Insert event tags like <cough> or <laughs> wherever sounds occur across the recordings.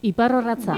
Iparrorratza.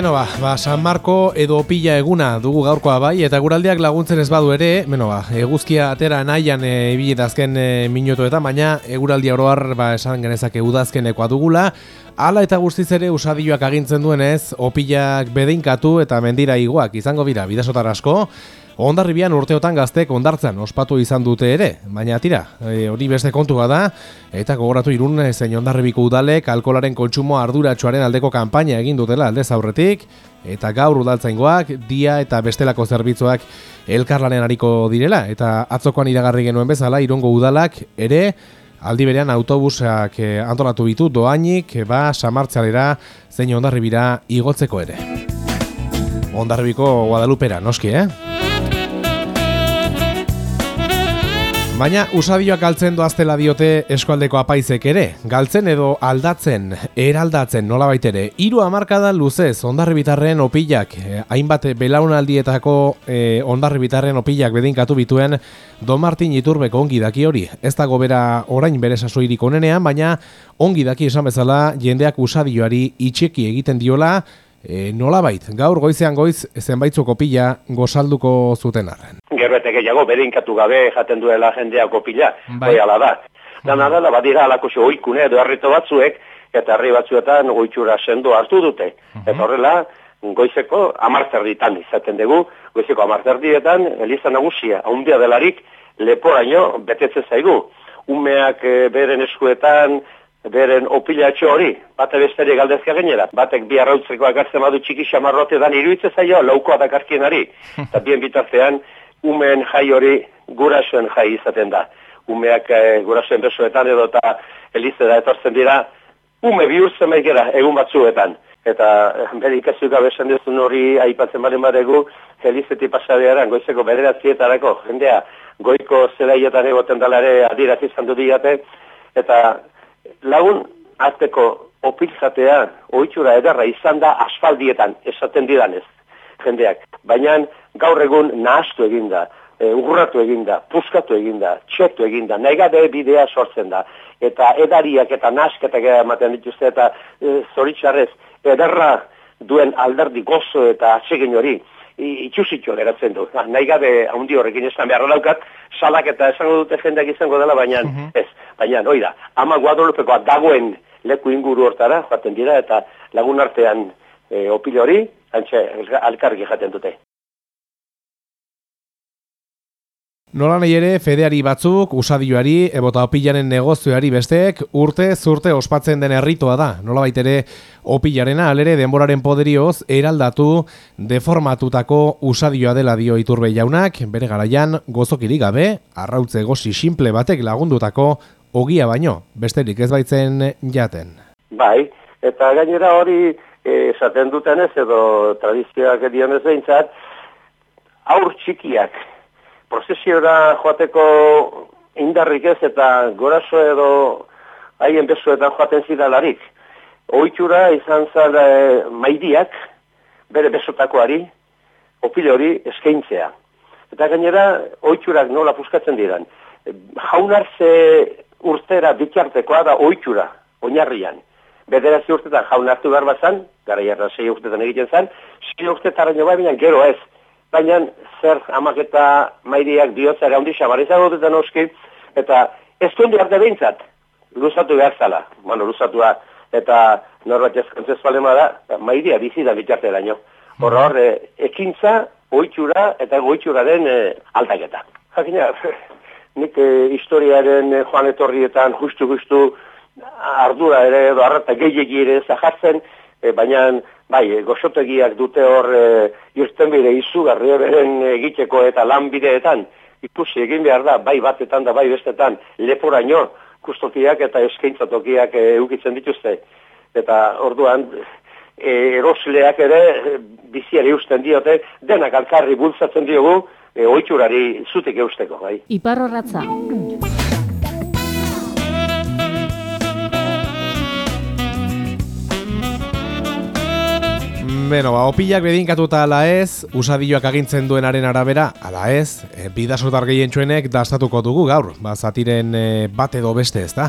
Beno ba, ba, San Marco edo pila eguna dugu gaurkoa bai, eta guraldiak laguntzen ez badu ere, beno ba, eguzkia atera nahian e, ibili dazken e, minutuetan, baina eguraldi oroar ba, esan genezake udazkenekoa dugula, Hala eta guztiz ere usadioak agintzen duenez, opilak bedeinkatu eta mendira iguak izango bira bidasotar asko, Ondarribian urteotan gaztek ondartzan ospatu izan dute ere, baina tira, e, hori beste kontua da, eta gogoratu irun e, zein ondarribiko udalek alkolaren kontsumo arduratsuaren aldeko kanpaina egin dutela alde zaurretik, eta gaur udaltzaingoak, dia eta bestelako zerbitzuak elkarlanen hariko direla, eta atzokoan iragarri genuen bezala, irungo udalak ere, aldi berean autobusak e, antolatu bitu doainik, ba, samartzalera zein ondarribira igotzeko ere. Ondarribiko Guadalupera, noski, eh? Baina usadioak galtzen doaztela diote eskualdeko apaizek ere, galtzen edo aldatzen, eraldatzen nola baitere, iru amarkada luzez ondarri bitarren opilak, eh, hainbat belaunaldietako eh, ondarri bitarren opilak bedinkatu bituen Don Martin Iturbeko ongi daki hori. Ez dago bera orain bere sasoirik onenean, baina ongi daki esan bezala jendeak usadioari itxeki egiten diola, e, nolabait, gaur goizean goiz zenbaitzu kopila gozalduko zuten arren. Gerbete gehiago berinkatu gabe jaten duela jendea kopila, bai ala da. Dana da, da, badira alako xo oikune edo harrito batzuek, eta herri batzuetan goitxura sendo hartu dute. Eta horrela, goizeko amartzerditan izaten dugu, goizeko amartzerdietan, eliza nagusia, haundia delarik, leporaino betetzen zaigu. Umeak e, beren eskuetan, beren opilatxo hori, bate besterik galdezka gainera. Batek bi arrautzeko akartzen badu txiki xamarrote dan iruitze zaio, laukoa dakarkien ari. <laughs> Eta bien bitartean, umeen jai hori gurasoen jai izaten da. Umeak e, gurasoen besoetan edo eta elize da etortzen dira, ume bihurtzen maikera egun batzuetan. Eta eh, bere ikazuka besan duzun hori aipatzen baren badegu, elizeti pasadearan, goizeko bederatzietarako, jendea, goiko zelaietan egoten dalare adiraz izan du diate, eta lagun azteko opilzatea ohitura ederra izan da asfaldietan esaten didanez jendeak. Baina gaur egun nahastu eginda, e, urratu eginda, puskatu eginda, txetu eginda, nahi gabe bidea sortzen da. Eta edariak eta nasketak ematen dituzte eta e, zoritxarrez ederra duen alderdi gozo eta atsegin hori itxusitxo geratzen du. Ah, nahi gabe handi horrekin esan behar daukat, salak eta esango dute jendeak izango dela, baina mhm. ez. Baina, hoi da, ama guadolupekoa dagoen leku inguru hortara, jaten dira, eta lagun artean e, opile hori, antxe, alkargi jaten dute. Nola nahi ere, fedeari batzuk, usadioari, ebota opilaren negozioari besteek, urte zurte ospatzen den herritoa da. Nola baitere, opilarena alere denboraren poderioz, eraldatu, deformatutako usadioa dela dio iturbe jaunak, bere garaian, gozokiri gabe, arrautze gozi simple batek lagundutako, ogia baino, besterik ez baitzen jaten. Bai, eta gainera hori, eh, esaten dutenez, edo tradizioak edionez behintzat, aur txikiak, prozesiora joateko indarrik ez eta gorazo edo haien bezuetan joaten zidalarik. Oitura izan zan e, maidiak, bere besotakoari, opile hori eskaintzea. Eta gainera, oiturak nola puskatzen diran. Jaunarze urtera bitartekoa da oitura, oinarrian. Bederatzi urtetan jaunartu behar bazan, gara jarra sei urtetan egiten zan, sei urtetan bai, gero ez, baina zer amaketa mairiak bihotza handi xabar izango duten oski, eta ez duen arte behintzat, luzatu behar zala, bueno, luzatua, eta norbait ezkontzez palema da, mairia bizi da bitarte daño. Horra hor, eh, ekintza, oitxura eta goitxuraren e, aldaketa. Jakina, nik e, historiaren joan etorrietan justu-justu ardura ere edo arrata gehiagi ere zahartzen, e, baina bai, e, gozotegiak dute hor e, irten bide izugarri beren egiteko eta lanbideetan ikusi egin behar da, bai batetan da bai bestetan leporaino kustokiak eta eskaintzatokiak e, eukitzen dituzte. Eta orduan erosleak ere biziari usten diote, denak alkarri bultzatzen diogu, e, oitxurari zutik eusteko, bai. Iparro ratza. Beno, ba, opilak bedinkatuta ala ez, usadioak agintzen duenaren arabera, ala ez, e, bidasotar gehientxuenek dastatuko dugu gaur, ba, zatiren e, bat edo beste ez da.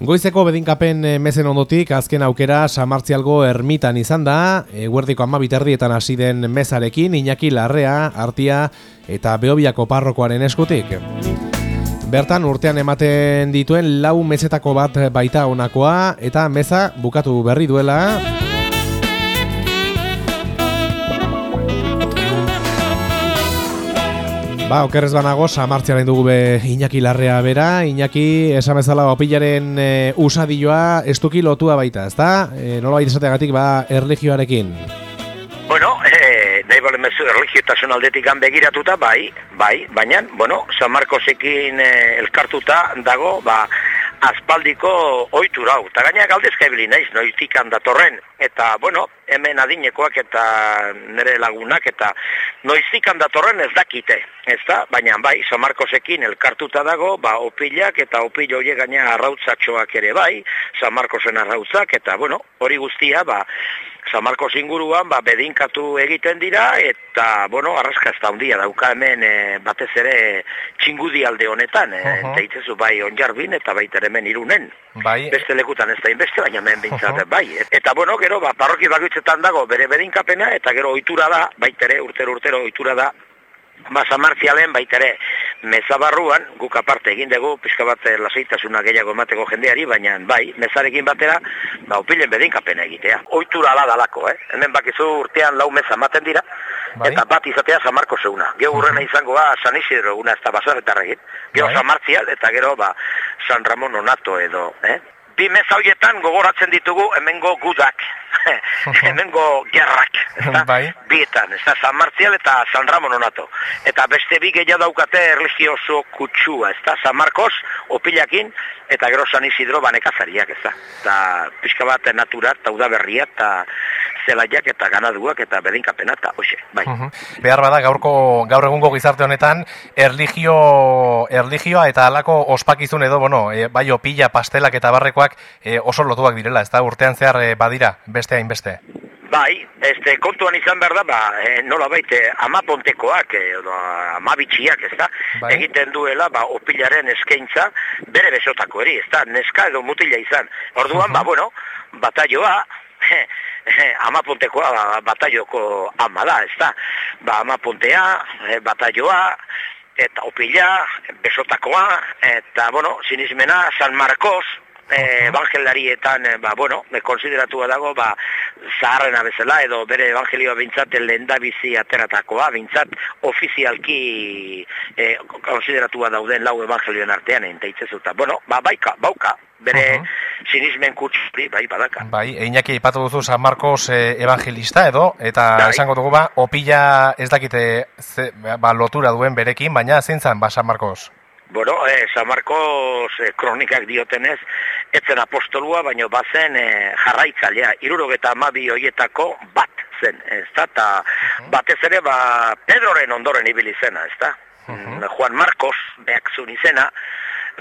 Goizeko bedinkapen e, mezen ondotik, azken aukera samartzialgo ermitan izan da, e, guerdiko ama biterdietan hasi den mezarekin, Iñaki Larrea, Artia eta Beobiako parrokoaren eskutik. Bertan urtean ematen dituen lau mezetako bat baita honakoa eta meza bukatu berri duela. Ba, okerrez banago, samartziaren dugu be Iñaki Larrea bera. Iñaki, esan bezala, opilaren e, usadioa estuki lotua baita, ezta? E, nola baita esateagatik, ba, erligioarekin. Bueno, eh, nahi bale mezu erligiotasun aldetik begiratuta, bai, bai, baina, bueno, San Marcosekin eh, elkartuta dago, ba, aspaldiko ohitura hau. Ta gaina galdezka ibili naiz noitikan datorren eta bueno, hemen adinekoak eta nere lagunak eta noizikan datorren ez dakite, ezta? Baina bai, San Marcosekin elkartuta dago, ba opilak eta opil hoe gaina arrautzatxoak ere bai, San Marcosen arrautzak eta bueno, hori guztia ba San Marcos inguruan ba, bedinkatu egiten dira eta bueno, arraska ez da hundia dauka hemen e, batez ere txingudi alde honetan, e, uh -huh. bai onjarbin eta baita hemen irunen. Bai. Beste lekutan ez da inbeste, baina hemen bintzat, bai. Eta bueno, gero, ba, parroki bakoitzetan dago bere bedinkapena eta gero ohitura da, baitere urtero urtero ohitura da ba, Samartzialen baitere mezabarruan, guk aparte egin dugu, pixka bat eh, lasaitasuna gehiago emateko jendeari, baina bai, mezarekin batera, ba, opilen bedinkapena egitea. Oitura ala dalako, eh? Hemen bakizu urtean lau meza ematen dira, bai. eta bat izatea Samarko zeuna. Geo urrena izango ba, San Isidro una ez da basaretarregin. Geo bai. Samartzial, eta gero, ba, San Ramon Onato edo, eh? Bi meza hoietan gogoratzen ditugu hemengo gudak, <laughs> hemengo gerrak, ezta? <laughs> Bai. Bietan, ezta? San Martzial eta San Ramon onato. Eta beste bi gehiago daukate erligioso kutsua, ezta? San Marcos, opilakin, eta gero San Isidro banekazariak, ezta? Eta pixka bat natura, eta udaberria, eta zelaiak eta ganaduak eta bedinkapena eta hoxe, bai. Behar bada gaurko gaur egungo gizarte honetan erligio erligioa eta halako ospakizun edo bueno, e, bai opila pastelak eta barrekoak e, oso lotuak direla, ezta urtean zehar e, badira beste hainbeste. Bai, este kontuan izan behar da, ba, e, nola baite, amapontekoak, edo amabitxiak, ez da, bai. egiten duela, ba, opilaren eskaintza, bere besotako eri, ez da, neska edo mutila izan. Orduan, ba, bueno, bataioa, amapuntekoa ba, bataioko ama da, ez da. Ba, amapuntea, e, bataioa, eta opila, besotakoa, eta, bueno, sinismena, San Marcos, e, evangelarietan, e, ba, bueno, me konsideratua dago, ba, zaharrena bezala, edo bere evangelioa bintzat lenda bizi ateratakoa, bintzat ofizialki e, konsideratua dauden lau evangelioen artean, entaitzezuta. Bueno, ba, baika, bauka, bere sinismen kutsi, bai, badaka. Bai, einaki ipatu duzu San Marcos eh, evangelista edo, eta bai. esango dugu ba, opila ez dakite ze, ba, lotura duen berekin, baina zintzen ba San Marcos? Bueno, eh, San Marcos eh, kronikak diotenez, etzen apostolua, baino bazen eh, jarraitzailea, irurogeta amabi hoietako bat zen, ez da, eta batez ere, ba, Pedroren ondoren ibili zena, ez da? Juan Marcos, behak zuen izena,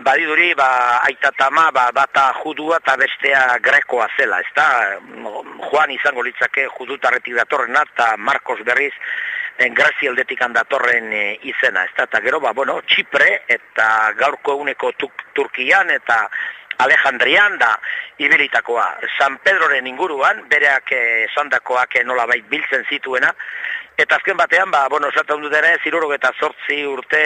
badiduri ba aita tama ba bata judua eta bestea grekoa zela, ezta? Juan izango litzake judutarretik datorrena eta Marcos berriz Grazia aldetik datorren e, izena, ezta? Ta gero ba bueno, Chipre eta gaurko eguneko Turkian eta Alejandrian da ibilitakoa. San Pedroren inguruan, bereak esandakoak e, nolabait biltzen zituena, eta azken batean, ba, bueno, esaten dut ere, ziruro eta sortzi urte,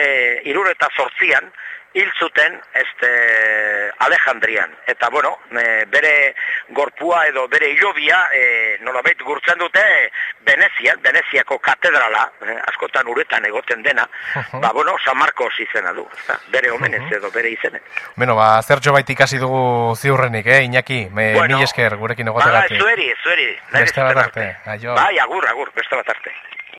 iruro eta sortzian, hil zuten este Alejandrian. Eta bueno e, bere gorpua edo bere hilobia e, nolabait gurtzen dute Venezia, Veneziako katedrala e, askotan uretan egoten dena ba bueno San Marcos izena du ezta? Bere omenez edo bere izene Bueno ba zertxo bait ikasi dugu ziurrenik eh Iñaki? Me bueno, esker gurekin egotegatik Ba zueri zueri Beste bat arte. Bai agur agur beste bat arte